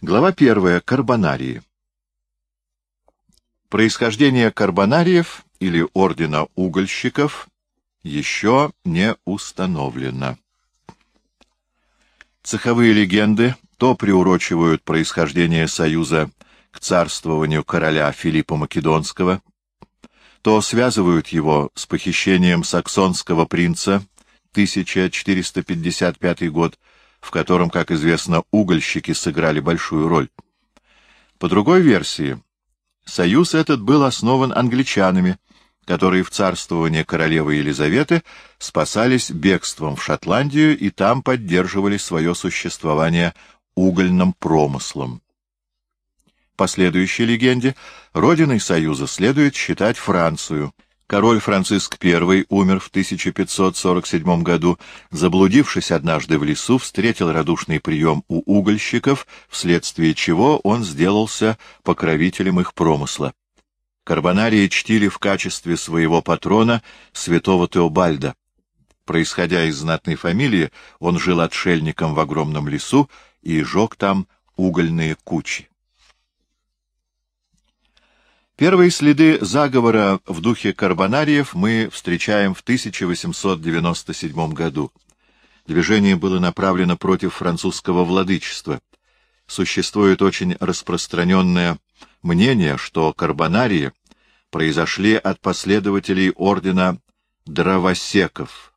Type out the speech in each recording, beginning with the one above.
Глава первая. Карбонарии. Происхождение карбонариев или ордена угольщиков еще не установлено. Цеховые легенды то приурочивают происхождение союза к царствованию короля Филиппа Македонского, то связывают его с похищением саксонского принца 1455 год, в котором, как известно, угольщики сыграли большую роль. По другой версии, союз этот был основан англичанами, которые в царствование королевы Елизаветы спасались бегством в Шотландию и там поддерживали свое существование угольным промыслом. По следующей легенде, родиной союза следует считать Францию — Король Франциск I умер в 1547 году, заблудившись однажды в лесу, встретил радушный прием у угольщиков, вследствие чего он сделался покровителем их промысла. Карбонарии чтили в качестве своего патрона святого Теобальда. Происходя из знатной фамилии, он жил отшельником в огромном лесу и жег там угольные кучи. Первые следы заговора в духе карбонариев мы встречаем в 1897 году. Движение было направлено против французского владычества. Существует очень распространенное мнение, что карбонарии произошли от последователей ордена дровосеков,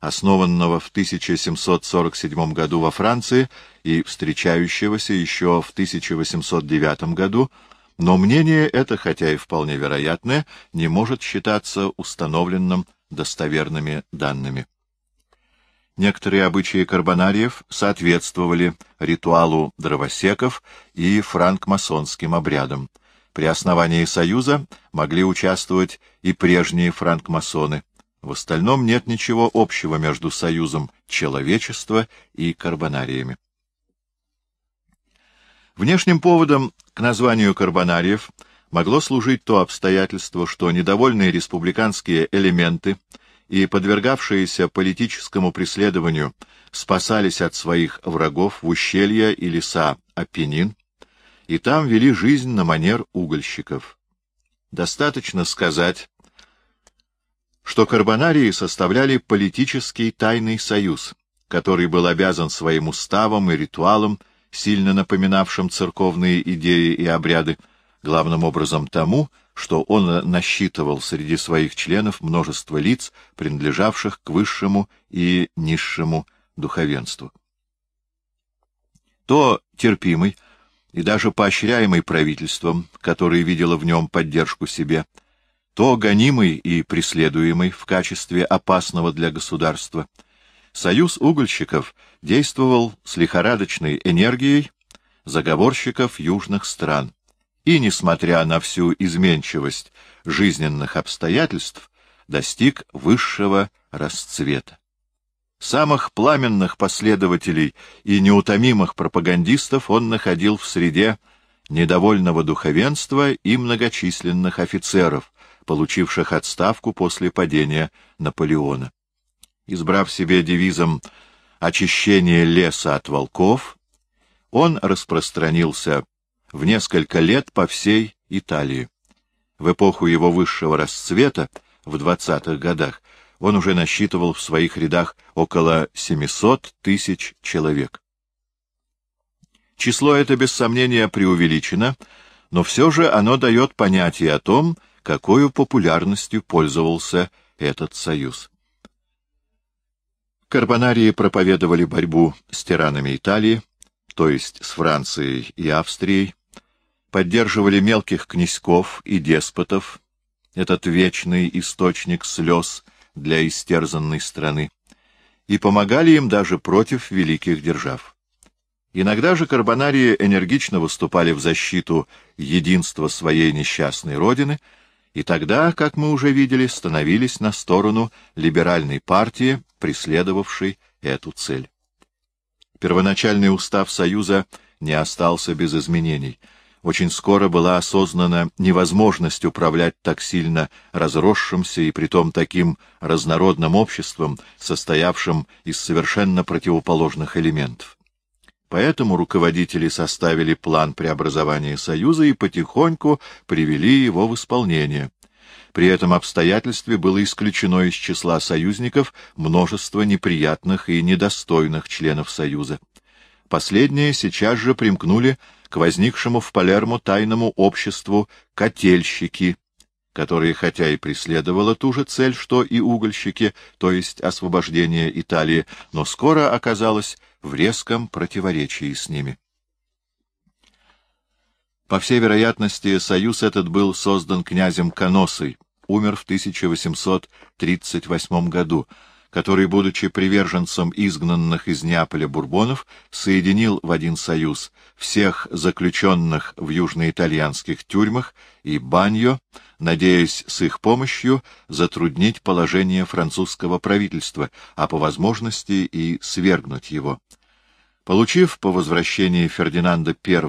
основанного в 1747 году во Франции и встречающегося еще в 1809 году но мнение это, хотя и вполне вероятное, не может считаться установленным достоверными данными. Некоторые обычаи карбонариев соответствовали ритуалу дровосеков и франкмасонским обрядам. При основании Союза могли участвовать и прежние франкмасоны. В остальном нет ничего общего между Союзом человечества и карбонариями. Внешним поводом к названию карбонариев могло служить то обстоятельство, что недовольные республиканские элементы и подвергавшиеся политическому преследованию спасались от своих врагов в ущелья и леса Апеннин, и там вели жизнь на манер угольщиков. Достаточно сказать, что карбонарии составляли политический тайный союз, который был обязан своим уставом и ритуалом сильно напоминавшим церковные идеи и обряды, главным образом тому, что он насчитывал среди своих членов множество лиц, принадлежавших к высшему и низшему духовенству. То терпимый и даже поощряемый правительством, которое видело в нем поддержку себе, то гонимый и преследуемый в качестве опасного для государства — Союз угольщиков действовал с лихорадочной энергией заговорщиков южных стран, и, несмотря на всю изменчивость жизненных обстоятельств, достиг высшего расцвета. Самых пламенных последователей и неутомимых пропагандистов он находил в среде недовольного духовенства и многочисленных офицеров, получивших отставку после падения Наполеона избрав себе девизом «очищение леса от волков», он распространился в несколько лет по всей Италии. В эпоху его высшего расцвета, в двадцатых годах, он уже насчитывал в своих рядах около 700 тысяч человек. Число это, без сомнения, преувеличено, но все же оно дает понятие о том, какой популярностью пользовался этот союз. Карбонарии проповедовали борьбу с тиранами Италии, то есть с Францией и Австрией, поддерживали мелких князьков и деспотов, этот вечный источник слез для истерзанной страны, и помогали им даже против великих держав. Иногда же карбонарии энергично выступали в защиту единства своей несчастной родины — и тогда, как мы уже видели, становились на сторону либеральной партии, преследовавшей эту цель. Первоначальный устав Союза не остался без изменений. Очень скоро была осознана невозможность управлять так сильно разросшимся и притом таким разнородным обществом, состоявшим из совершенно противоположных элементов. Поэтому руководители составили план преобразования Союза и потихоньку привели его в исполнение. При этом обстоятельстве было исключено из числа союзников множество неприятных и недостойных членов Союза. Последние сейчас же примкнули к возникшему в Палермо тайному обществу «Котельщики», которое хотя и преследовало ту же цель, что и угольщики, то есть освобождение Италии, но скоро оказалось в резком противоречии с ними. По всей вероятности, союз этот был создан князем Каносой, умер в 1838 году, который, будучи приверженцем изгнанных из Неаполя бурбонов, соединил в один союз всех заключенных в южноитальянских тюрьмах и Баньо, надеясь с их помощью затруднить положение французского правительства, а по возможности и свергнуть его. Получив по возвращении Фердинанда I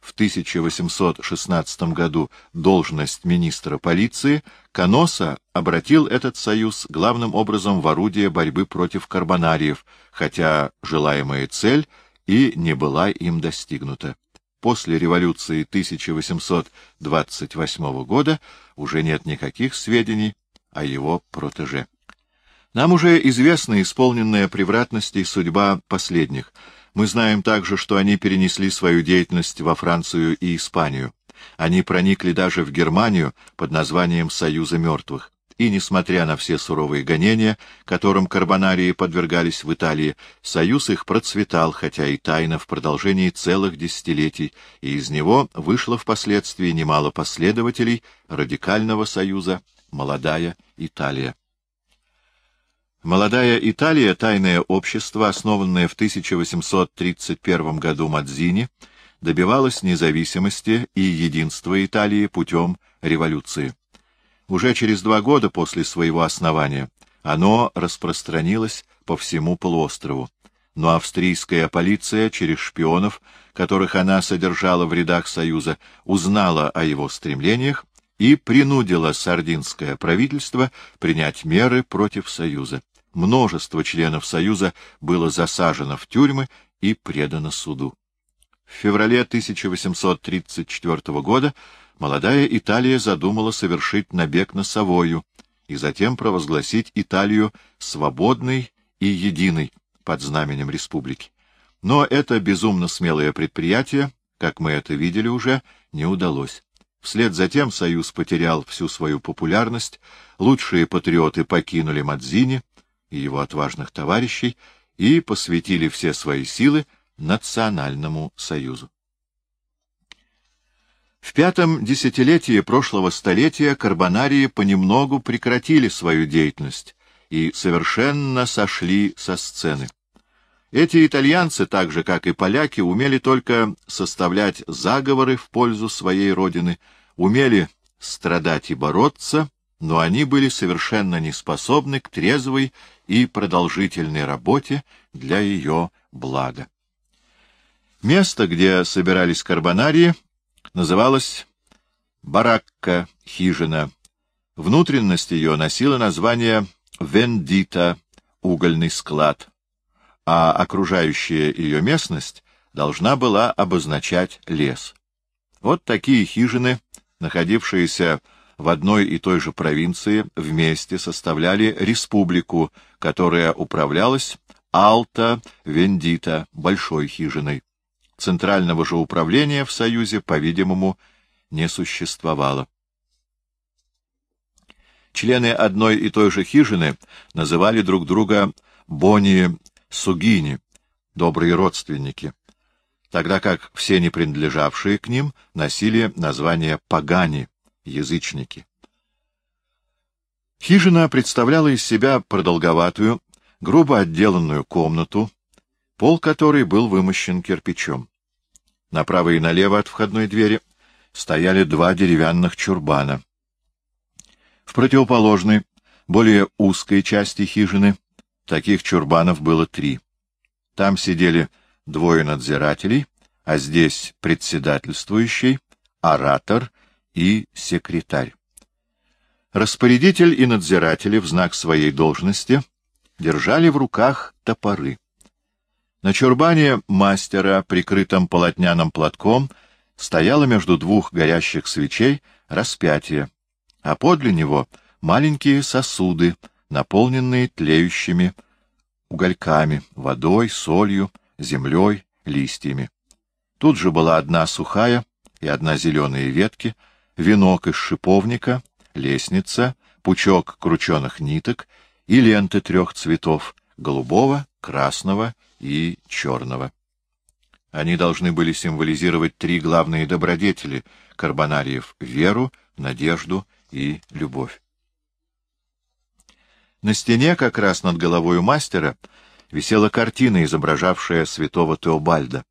в 1816 году должность министра полиции, Каноса обратил этот союз главным образом в орудие борьбы против карбонариев, хотя желаемая цель и не была им достигнута. После революции 1828 года уже нет никаких сведений о его протеже. Нам уже известна исполненная превратностей судьба последних — мы знаем также, что они перенесли свою деятельность во Францию и Испанию. Они проникли даже в Германию под названием «Союза мертвых». И, несмотря на все суровые гонения, которым карбонарии подвергались в Италии, союз их процветал, хотя и тайно, в продолжении целых десятилетий, и из него вышло впоследствии немало последователей радикального союза «Молодая Италия». Молодая Италия, тайное общество, основанное в 1831 году Мадзини, добивалась независимости и единства Италии путем революции. Уже через два года после своего основания оно распространилось по всему полуострову. Но австрийская полиция через шпионов, которых она содержала в рядах Союза, узнала о его стремлениях и принудила сардинское правительство принять меры против Союза множество членов Союза было засажено в тюрьмы и предано суду. В феврале 1834 года молодая Италия задумала совершить набег на Савою и затем провозгласить Италию свободной и единой под знаменем республики. Но это безумно смелое предприятие, как мы это видели уже, не удалось. Вслед за тем Союз потерял всю свою популярность, лучшие патриоты покинули Мадзини, и его отважных товарищей и посвятили все свои силы Национальному союзу. В пятом десятилетии прошлого столетия карбонарии понемногу прекратили свою деятельность и совершенно сошли со сцены. Эти итальянцы, так же как и поляки, умели только составлять заговоры в пользу своей родины, умели страдать и бороться, но они были совершенно неспособны к трезвой и продолжительной работе для ее блага. Место, где собирались карбонарии, называлось баракка, хижина. Внутренность ее носила название Вендита, угольный склад, а окружающая ее местность должна была обозначать лес. Вот такие хижины, находившиеся в одной и той же провинции вместе составляли республику, которая управлялась Алта-Вендита, большой хижиной. Центрального же управления в Союзе, по-видимому, не существовало. Члены одной и той же хижины называли друг друга Бони-Сугини, добрые родственники, тогда как все не принадлежавшие к ним носили название Пагани, язычники. Хижина представляла из себя продолговатую, грубо отделанную комнату, пол которой был вымощен кирпичом. Направо и налево от входной двери стояли два деревянных чурбана. В противоположной, более узкой части хижины таких чурбанов было три. Там сидели двое надзирателей, а здесь председательствующий, оратор и секретарь. Распорядитель и надзиратели в знак своей должности держали в руках топоры. На чурбане мастера, прикрытом полотняным платком, стояло между двух горящих свечей распятие, а подле него маленькие сосуды, наполненные тлеющими угольками, водой, солью, землей, листьями. Тут же была одна сухая и одна зеленая ветки, венок из шиповника, лестница, пучок крученых ниток и ленты трех цветов — голубого, красного и черного. Они должны были символизировать три главные добродетели карбонариев — веру, надежду и любовь. На стене, как раз над головой мастера, висела картина, изображавшая святого Теобальда.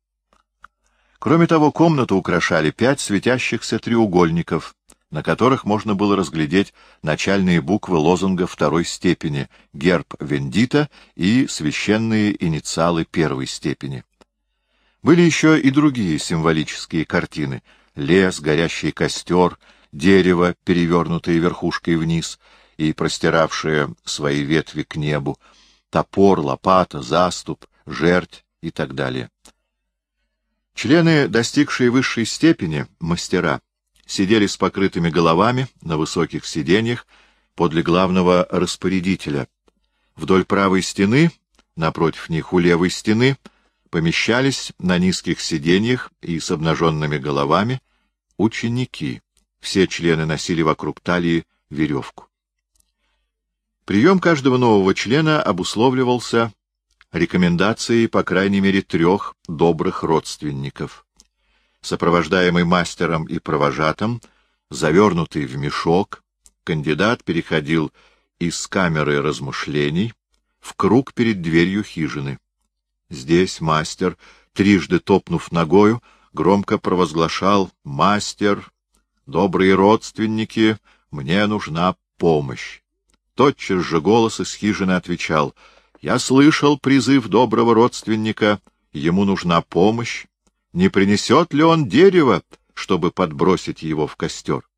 Кроме того, комнату украшали пять светящихся треугольников, на которых можно было разглядеть начальные буквы лозунга второй степени, герб Вендита и священные инициалы первой степени. Были еще и другие символические картины — лес, горящий костер, дерево, перевернутое верхушкой вниз и простиравшее свои ветви к небу, топор, лопата, заступ, жерть и так далее. Члены, достигшие высшей степени, мастера, сидели с покрытыми головами на высоких сиденьях подле главного распорядителя. Вдоль правой стены, напротив них у левой стены, помещались на низких сиденьях и с обнаженными головами ученики. Все члены носили вокруг талии веревку. Прием каждого нового члена обусловливался рекомендации, по крайней мере, трех добрых родственников. Сопровождаемый мастером и провожатым, завернутый в мешок, кандидат переходил из камеры размышлений в круг перед дверью хижины. Здесь мастер, трижды топнув ногою, громко провозглашал «Мастер, добрые родственники, мне нужна помощь». Тотчас же голос из хижины отвечал — я слышал призыв доброго родственника, ему нужна помощь. Не принесет ли он дерево, чтобы подбросить его в костер?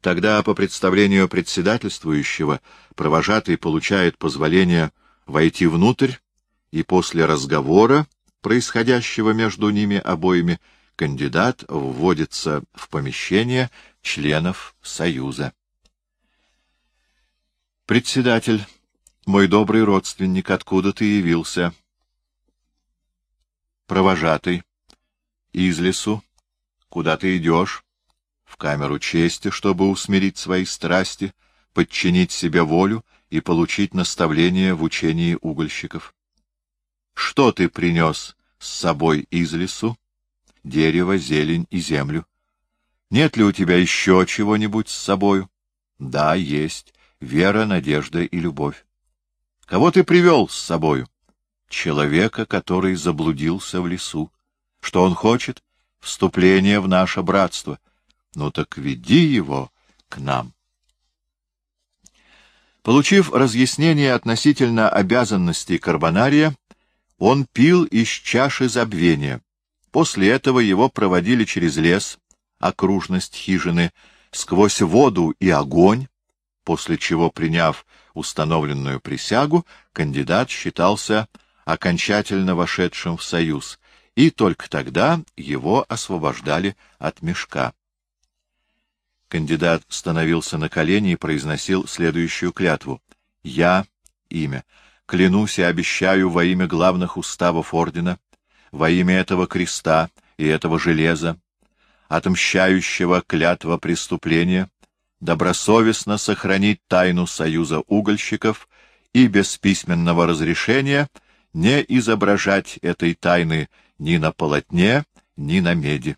Тогда, по представлению председательствующего, провожатый получает позволение войти внутрь, и после разговора, происходящего между ними обоими, кандидат вводится в помещение членов Союза. Председатель мой добрый родственник, откуда ты явился? Провожатый. Из лесу. Куда ты идешь? В камеру чести, чтобы усмирить свои страсти, подчинить себе волю и получить наставление в учении угольщиков. Что ты принес с собой из лесу? Дерево, зелень и землю. Нет ли у тебя еще чего-нибудь с собою? Да, есть. Вера, надежда и любовь. Кого ты привел с собою? Человека, который заблудился в лесу. Что он хочет? Вступление в наше братство. Ну так веди его к нам. Получив разъяснение относительно обязанностей карбонария, он пил из чаши забвения. После этого его проводили через лес, окружность хижины, сквозь воду и огонь, после чего, приняв установленную присягу, кандидат считался окончательно вошедшим в союз, и только тогда его освобождали от мешка. Кандидат становился на колени и произносил следующую клятву. «Я, имя, клянусь и обещаю во имя главных уставов ордена, во имя этого креста и этого железа, отмщающего клятва преступления, добросовестно сохранить тайну союза угольщиков и без письменного разрешения не изображать этой тайны ни на полотне, ни на меди.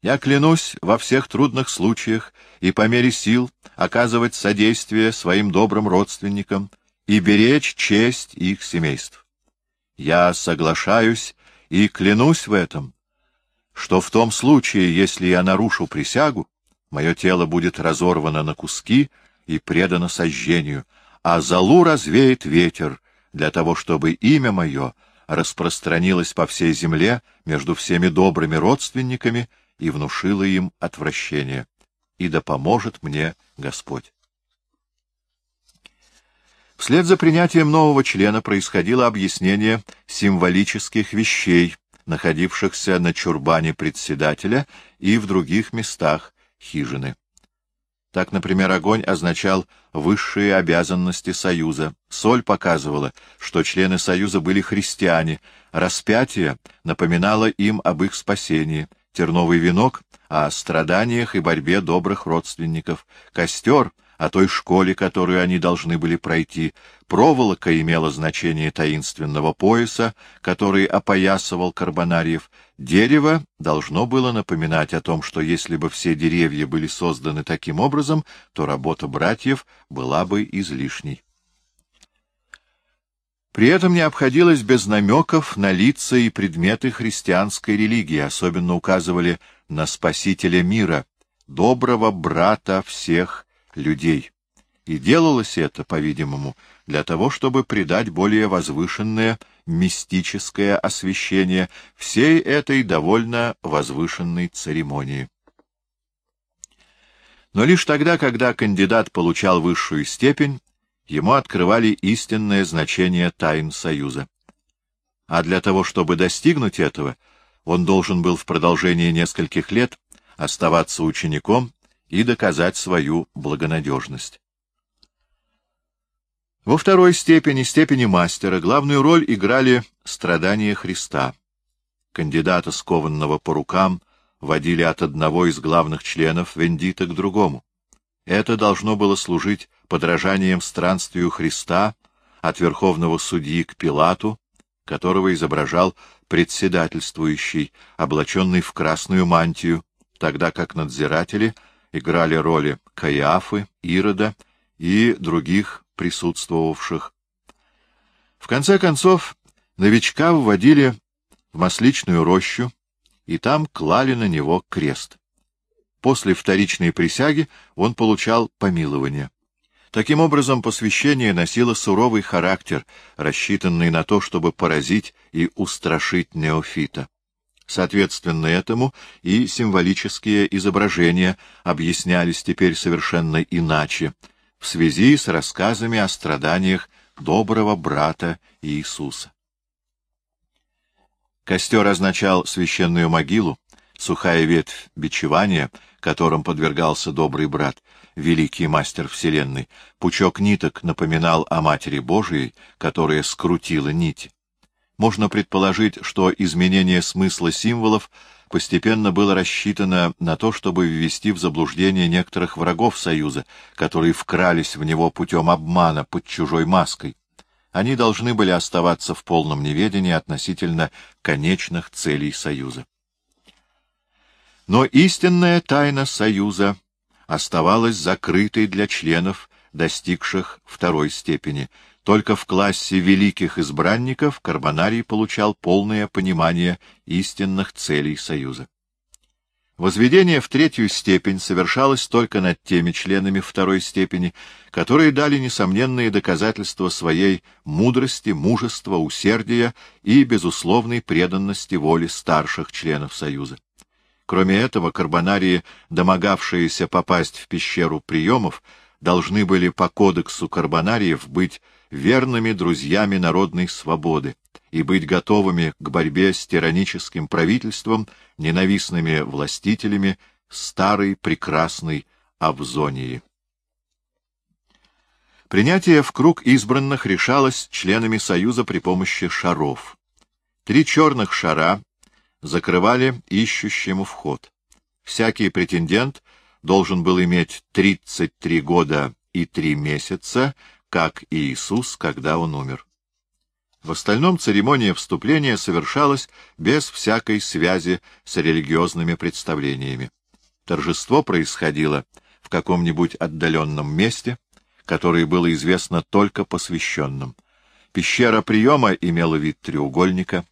Я клянусь во всех трудных случаях и по мере сил оказывать содействие своим добрым родственникам и беречь честь их семейств. Я соглашаюсь и клянусь в этом, что в том случае, если я нарушу присягу, Мое тело будет разорвано на куски и предано сожжению, а залу развеет ветер для того, чтобы имя мое распространилось по всей земле между всеми добрыми родственниками и внушило им отвращение. И да поможет мне Господь. Вслед за принятием нового члена происходило объяснение символических вещей, находившихся на чурбане председателя и в других местах хижины. Так, например, огонь означал высшие обязанности Союза, соль показывала, что члены Союза были христиане, распятие напоминало им об их спасении, терновый венок — о страданиях и борьбе добрых родственников, костер — о той школе, которую они должны были пройти. Проволока имела значение таинственного пояса, который опоясывал карбонариев. Дерево должно было напоминать о том, что если бы все деревья были созданы таким образом, то работа братьев была бы излишней. При этом не обходилось без намеков на лица и предметы христианской религии, особенно указывали на Спасителя мира, доброго брата всех людей. И делалось это, по-видимому, для того, чтобы придать более возвышенное мистическое освещение всей этой довольно возвышенной церемонии. Но лишь тогда, когда кандидат получал высшую степень, ему открывали истинное значение тайн Союза. А для того, чтобы достигнуть этого, он должен был в продолжении нескольких лет оставаться учеником и доказать свою благонадежность. Во второй степени, степени мастера, главную роль играли страдания Христа. Кандидата, скованного по рукам, водили от одного из главных членов Вендита к другому. Это должно было служить подражанием странствию Христа от верховного судьи к Пилату, которого изображал председательствующий, облаченный в красную мантию, тогда как надзиратели — играли роли Каиафы, Ирода и других присутствовавших. В конце концов, новичка вводили в масличную рощу, и там клали на него крест. После вторичной присяги он получал помилование. Таким образом, посвящение носило суровый характер, рассчитанный на то, чтобы поразить и устрашить неофита. Соответственно этому и символические изображения объяснялись теперь совершенно иначе, в связи с рассказами о страданиях доброго брата Иисуса. Костер означал священную могилу, сухая ветвь бичевания, которым подвергался добрый брат, великий мастер Вселенной, пучок ниток напоминал о Матери Божией, которая скрутила нити можно предположить, что изменение смысла символов постепенно было рассчитано на то, чтобы ввести в заблуждение некоторых врагов Союза, которые вкрались в него путем обмана под чужой маской. Они должны были оставаться в полном неведении относительно конечных целей Союза. Но истинная тайна Союза оставалась закрытой для членов, достигших второй степени — только в классе великих избранников Карбонарий получал полное понимание истинных целей Союза. Возведение в третью степень совершалось только над теми членами второй степени, которые дали несомненные доказательства своей мудрости, мужества, усердия и безусловной преданности воле старших членов Союза. Кроме этого, карбонарии, домогавшиеся попасть в пещеру приемов, должны были по кодексу карбонариев быть верными друзьями народной свободы и быть готовыми к борьбе с тираническим правительством, ненавистными властителями старой прекрасной Авзонии. Принятие в круг избранных решалось членами Союза при помощи шаров. Три черных шара закрывали ищущему вход. Всякий претендент должен был иметь 33 года и 3 месяца, как и Иисус, когда он умер. В остальном церемония вступления совершалась без всякой связи с религиозными представлениями. Торжество происходило в каком-нибудь отдаленном месте, которое было известно только посвященным. Пещера приема имела вид треугольника.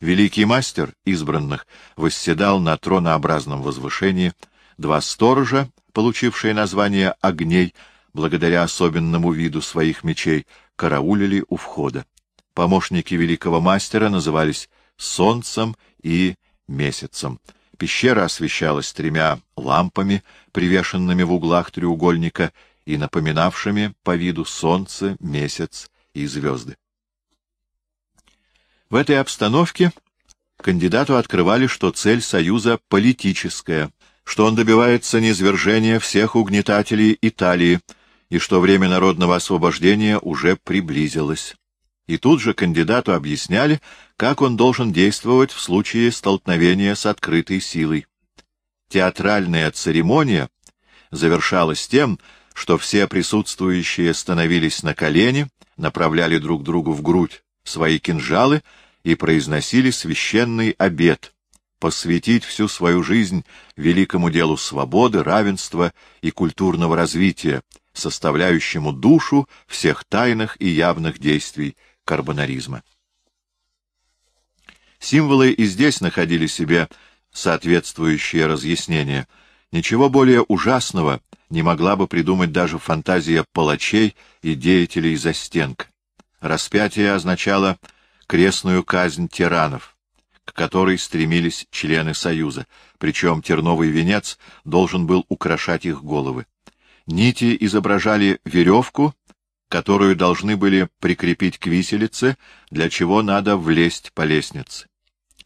Великий мастер избранных восседал на тронообразном возвышении. Два сторожа, получившие название «огней», благодаря особенному виду своих мечей, караулили у входа. Помощники великого мастера назывались Солнцем и Месяцем. Пещера освещалась тремя лампами, привешенными в углах треугольника, и напоминавшими по виду солнце, месяц и звезды. В этой обстановке кандидату открывали, что цель Союза политическая, что он добивается низвержения всех угнетателей Италии и что время народного освобождения уже приблизилось. И тут же кандидату объясняли, как он должен действовать в случае столкновения с открытой силой. Театральная церемония завершалась тем, что все присутствующие становились на колени, направляли друг другу в грудь свои кинжалы и произносили священный обет посвятить всю свою жизнь великому делу свободы, равенства и культурного развития, составляющему душу всех тайных и явных действий карбонаризма. Символы и здесь находили себе соответствующее разъяснение. Ничего более ужасного не могла бы придумать даже фантазия палачей и деятелей застенка. Распятие означало крестную казнь тиранов, к которой стремились члены Союза, причем терновый венец должен был украшать их головы. Нити изображали веревку, которую должны были прикрепить к виселице, для чего надо влезть по лестнице.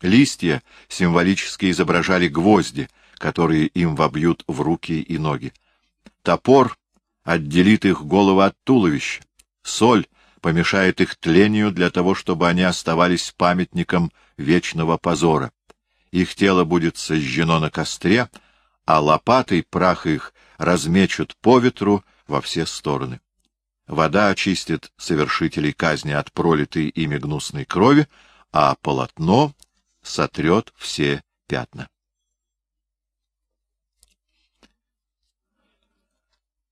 Листья символически изображали гвозди, которые им вобьют в руки и ноги. Топор отделит их голову от туловища. Соль помешает их тлению для того, чтобы они оставались памятником вечного позора. Их тело будет сожжено на костре, а лопатой прах их размечут по ветру во все стороны. Вода очистит совершителей казни от пролитой ими гнусной крови, а полотно сотрет все пятна.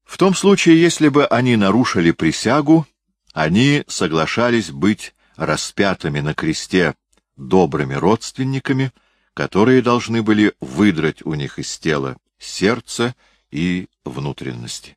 В том случае, если бы они нарушили присягу, они соглашались быть распятыми на кресте добрыми родственниками, которые должны были выдрать у них из тела сердце и внутренности.